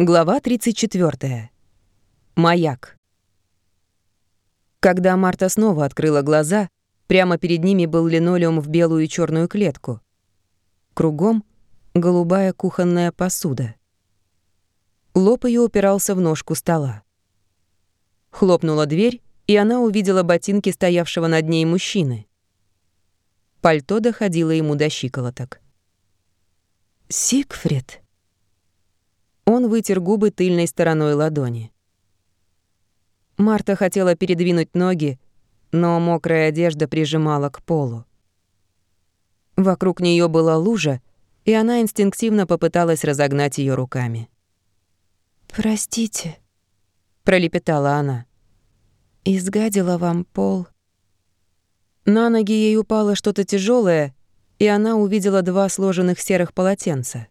Глава 34. Маяк. Когда Марта снова открыла глаза, прямо перед ними был линолеум в белую и черную клетку. Кругом — голубая кухонная посуда. Лоб ее упирался в ножку стола. Хлопнула дверь, и она увидела ботинки стоявшего над ней мужчины. Пальто доходило ему до щиколоток. «Сигфрид», он вытер губы тыльной стороной ладони. Марта хотела передвинуть ноги, но мокрая одежда прижимала к полу. Вокруг нее была лужа, и она инстинктивно попыталась разогнать ее руками. «Простите», — пролепетала она. «Изгадила вам пол». На ноги ей упало что-то тяжелое, и она увидела два сложенных серых полотенца.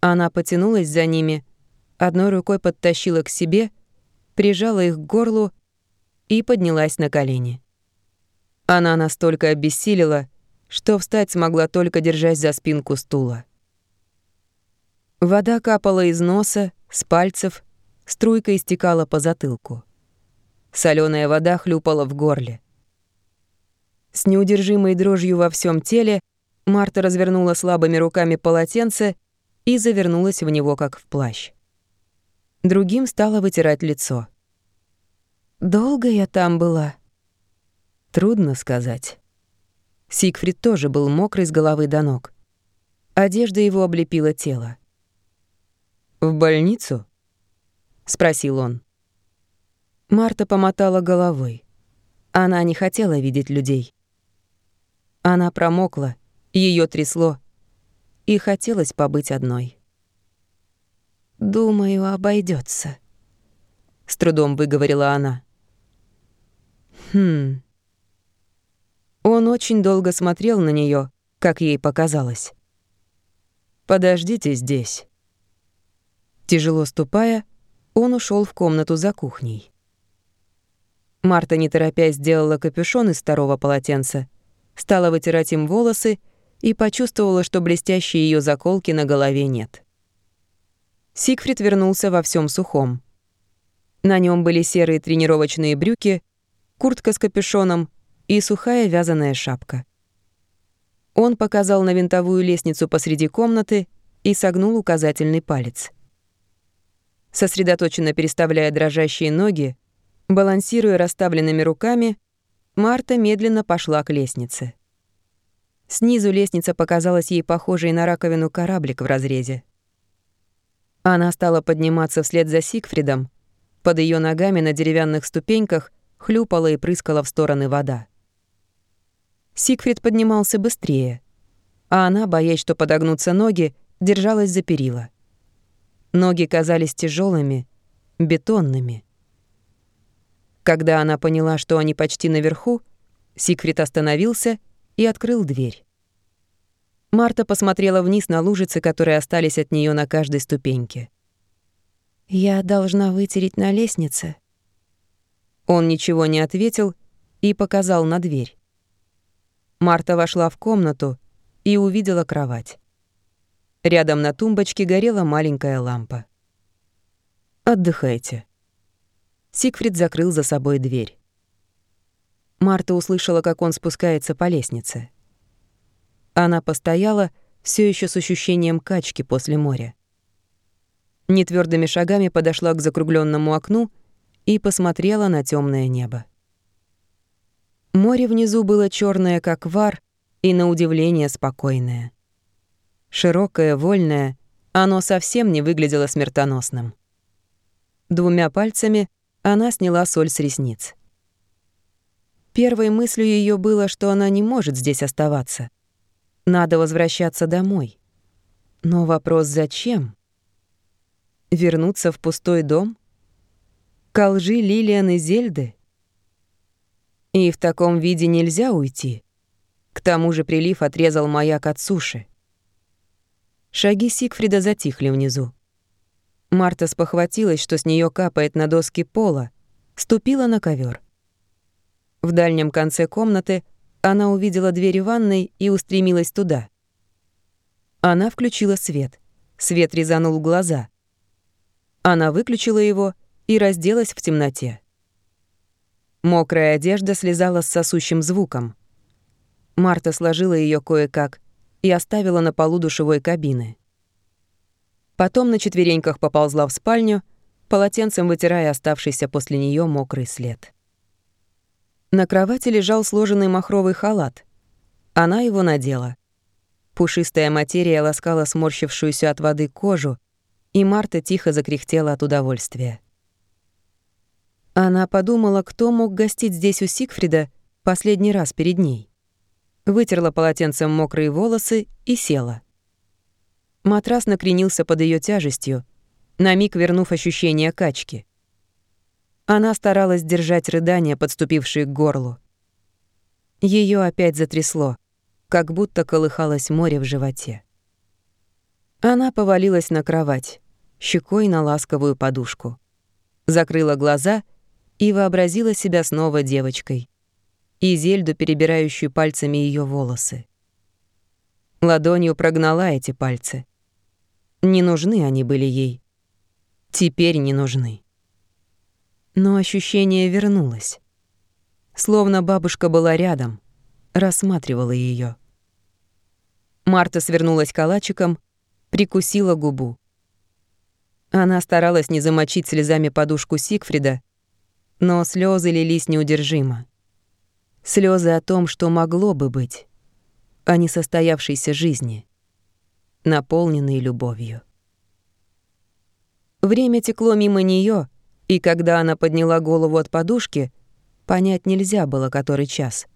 Она потянулась за ними, одной рукой подтащила к себе, прижала их к горлу и поднялась на колени. Она настолько обессилила, что встать смогла только держась за спинку стула. Вода капала из носа, с пальцев, струйкой стекала по затылку. Соленая вода хлюпала в горле. С неудержимой дрожью во всем теле Марта развернула слабыми руками полотенце и завернулась в него, как в плащ. Другим стала вытирать лицо. «Долго я там была?» Трудно сказать. Сигфрид тоже был мокрый с головы до ног. Одежда его облепила тело. «В больницу?» — спросил он. Марта помотала головой. Она не хотела видеть людей. Она промокла, ее трясло, и хотелось побыть одной. «Думаю, обойдется, с трудом выговорила она. «Хм...» Он очень долго смотрел на нее, как ей показалось. «Подождите здесь». Тяжело ступая, он ушел в комнату за кухней. Марта, не торопясь, сделала капюшон из второго полотенца, стала вытирать им волосы и почувствовала, что блестящей ее заколки на голове нет. Сигфрид вернулся во всем сухом. На нем были серые тренировочные брюки, куртка с капюшоном и сухая вязаная шапка. Он показал на винтовую лестницу посреди комнаты и согнул указательный палец. Сосредоточенно переставляя дрожащие ноги, балансируя расставленными руками, Марта медленно пошла к лестнице. Снизу лестница показалась ей похожей на раковину кораблик в разрезе. Она стала подниматься вслед за Сигфридом. Под ее ногами на деревянных ступеньках хлюпала и прыскала в стороны вода. Сигфрид поднимался быстрее, а она, боясь, что подогнутся ноги, держалась за перила. Ноги казались тяжелыми, бетонными. Когда она поняла, что они почти наверху, Сигфрид остановился и открыл дверь. Марта посмотрела вниз на лужицы, которые остались от нее на каждой ступеньке. «Я должна вытереть на лестнице». Он ничего не ответил и показал на дверь. Марта вошла в комнату и увидела кровать. Рядом на тумбочке горела маленькая лампа. «Отдыхайте». Сигфрид закрыл за собой дверь. Марта услышала, как он спускается по лестнице. Она постояла, все еще с ощущением качки после моря. Нетвёрдыми шагами подошла к закругленному окну и посмотрела на темное небо. Море внизу было черное, как вар, и на удивление спокойное. Широкое, вольное, оно совсем не выглядело смертоносным. Двумя пальцами она сняла соль с ресниц. Первой мыслью ее было, что она не может здесь оставаться. Надо возвращаться домой. Но вопрос зачем? Вернуться в пустой дом? К лжи Лилиан и Зельды? И в таком виде нельзя уйти. К тому же прилив отрезал маяк от суши. Шаги Сигфрида затихли внизу. Марта спохватилась, что с нее капает на доски пола, ступила на ковер. В дальнем конце комнаты она увидела дверь ванной и устремилась туда. Она включила свет. Свет резанул глаза. Она выключила его и разделась в темноте. Мокрая одежда слезала с сосущим звуком. Марта сложила ее кое-как и оставила на полу душевой кабины. Потом на четвереньках поползла в спальню, полотенцем вытирая оставшийся после нее мокрый след. На кровати лежал сложенный махровый халат. Она его надела. Пушистая материя ласкала сморщившуюся от воды кожу, и Марта тихо закряхтела от удовольствия. Она подумала, кто мог гостить здесь у Сигфрида последний раз перед ней. Вытерла полотенцем мокрые волосы и села. Матрас накренился под ее тяжестью, на миг вернув ощущение качки. Она старалась держать рыдания, подступившие к горлу. Ее опять затрясло, как будто колыхалось море в животе. Она повалилась на кровать, щекой на ласковую подушку. Закрыла глаза и вообразила себя снова девочкой. И Зельду, перебирающую пальцами ее волосы. Ладонью прогнала эти пальцы. Не нужны они были ей. Теперь не нужны. Но ощущение вернулось. Словно бабушка была рядом, рассматривала ее. Марта свернулась калачиком, прикусила губу. Она старалась не замочить слезами подушку Сигфрида, но слезы лились неудержимо. Слезы о том, что могло бы быть, о несостоявшейся жизни, наполненной любовью. Время текло мимо нее, и когда она подняла голову от подушки, понять нельзя было, который час.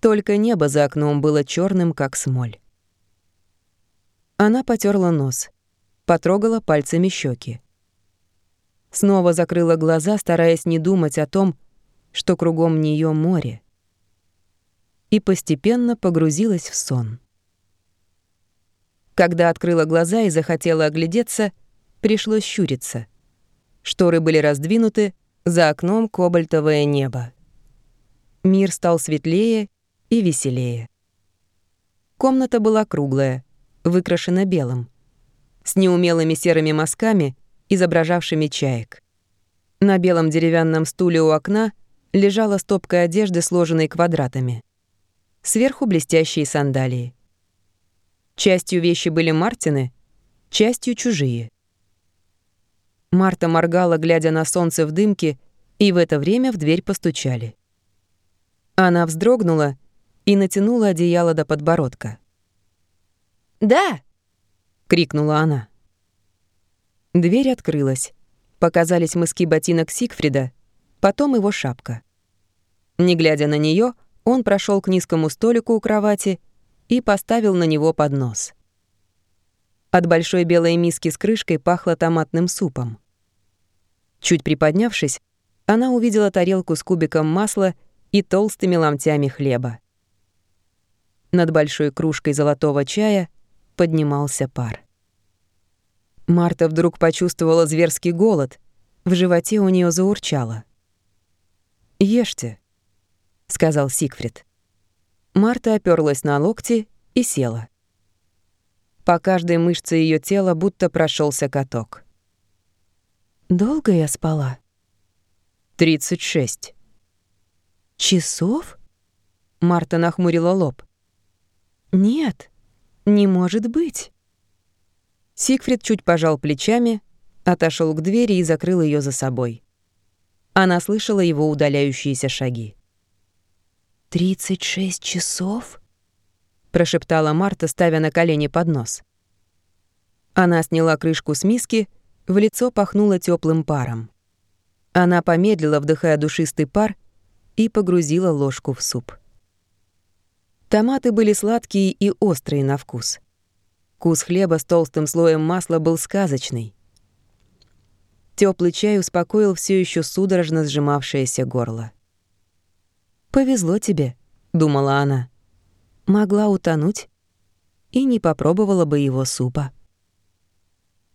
Только небо за окном было черным, как смоль. Она потерла нос, потрогала пальцами щеки. Снова закрыла глаза, стараясь не думать о том, что кругом нее море. И постепенно погрузилась в сон. Когда открыла глаза и захотела оглядеться, пришлось щуриться. Шторы были раздвинуты, за окном кобальтовое небо. Мир стал светлее и веселее. Комната была круглая, выкрашена белым, с неумелыми серыми мазками — изображавшими чаек. На белом деревянном стуле у окна лежала стопка одежды, сложенной квадратами. Сверху блестящие сандалии. Частью вещи были Мартины, частью чужие. Марта моргала, глядя на солнце в дымке, и в это время в дверь постучали. Она вздрогнула и натянула одеяло до подбородка. «Да!» — крикнула она. Дверь открылась. Показались мыски ботинок Сигфрида, потом его шапка. Не глядя на нее, он прошел к низкому столику у кровати и поставил на него поднос. От большой белой миски с крышкой пахло томатным супом. Чуть приподнявшись, она увидела тарелку с кубиком масла и толстыми ломтями хлеба. Над большой кружкой золотого чая поднимался пар. Марта вдруг почувствовала зверский голод. В животе у нее заурчало. «Ешьте», — сказал Сигфрид. Марта оперлась на локти и села. По каждой мышце ее тела будто прошелся каток. «Долго я спала?» «Тридцать шесть». «Часов?» Марта нахмурила лоб. «Нет, не может быть». Сигфрид чуть пожал плечами, отошел к двери и закрыл ее за собой. Она слышала его удаляющиеся шаги. «Тридцать шесть часов?» — прошептала Марта, ставя на колени поднос. Она сняла крышку с миски, в лицо пахнуло теплым паром. Она помедлила, вдыхая душистый пар, и погрузила ложку в суп. Томаты были сладкие и острые на вкус. Вкус хлеба с толстым слоем масла был сказочный. Теплый чай успокоил все еще судорожно сжимавшееся горло. «Повезло тебе», — думала она. «Могла утонуть и не попробовала бы его супа».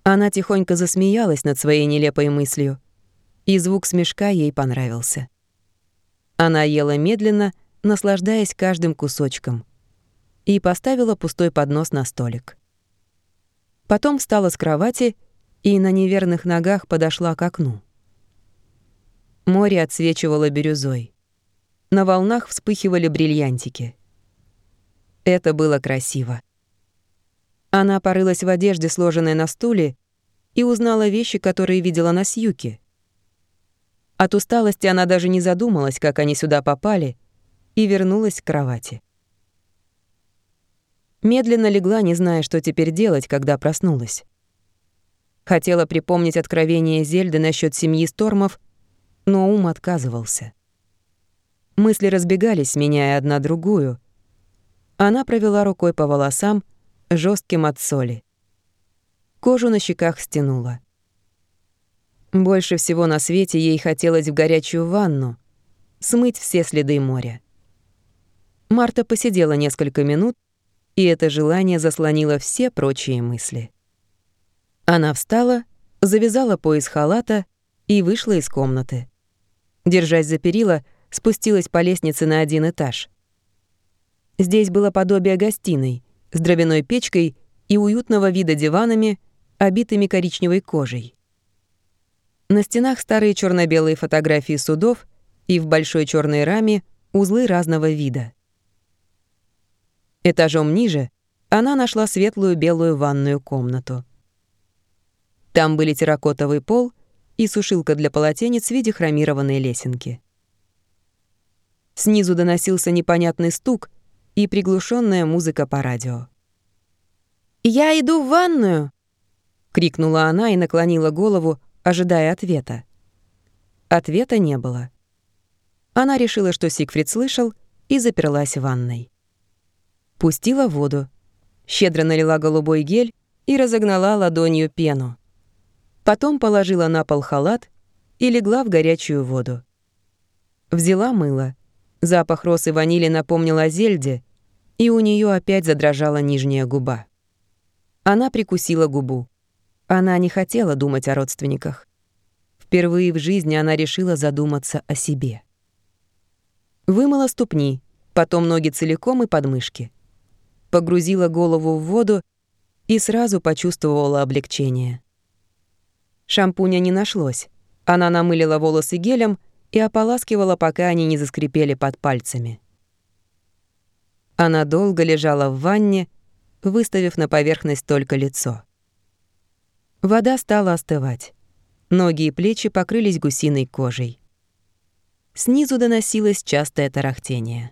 Она тихонько засмеялась над своей нелепой мыслью, и звук смешка ей понравился. Она ела медленно, наслаждаясь каждым кусочком, и поставила пустой поднос на столик. Потом встала с кровати и на неверных ногах подошла к окну. Море отсвечивало бирюзой. На волнах вспыхивали бриллиантики. Это было красиво. Она порылась в одежде, сложенной на стуле, и узнала вещи, которые видела на Сьюке. От усталости она даже не задумалась, как они сюда попали, и вернулась к кровати. Медленно легла, не зная, что теперь делать, когда проснулась. Хотела припомнить откровение Зельды насчет семьи Стормов, но ум отказывался. Мысли разбегались, меняя одна другую. Она провела рукой по волосам, жестким от соли. Кожу на щеках стянула. Больше всего на свете ей хотелось в горячую ванну, смыть все следы моря. Марта посидела несколько минут, и это желание заслонило все прочие мысли. Она встала, завязала пояс халата и вышла из комнаты. Держась за перила, спустилась по лестнице на один этаж. Здесь было подобие гостиной с дровяной печкой и уютного вида диванами, обитыми коричневой кожей. На стенах старые черно белые фотографии судов и в большой черной раме узлы разного вида. Этажом ниже она нашла светлую белую ванную комнату. Там были терракотовый пол и сушилка для полотенец в виде хромированной лесенки. Снизу доносился непонятный стук и приглушенная музыка по радио. «Я иду в ванную!» — крикнула она и наклонила голову, ожидая ответа. Ответа не было. Она решила, что Сигфрид слышал, и заперлась в ванной. Пустила воду, щедро налила голубой гель и разогнала ладонью пену. Потом положила на пол халат и легла в горячую воду. Взяла мыло. Запах росы ванили напомнил о зельде, и у нее опять задрожала нижняя губа. Она прикусила губу. Она не хотела думать о родственниках. Впервые в жизни она решила задуматься о себе. Вымыла ступни, потом ноги целиком и подмышки. Погрузила голову в воду и сразу почувствовала облегчение. Шампуня не нашлось. Она намылила волосы гелем и ополаскивала, пока они не заскрипели под пальцами. Она долго лежала в ванне, выставив на поверхность только лицо. Вода стала остывать. Ноги и плечи покрылись гусиной кожей. Снизу доносилось частое тарахтение.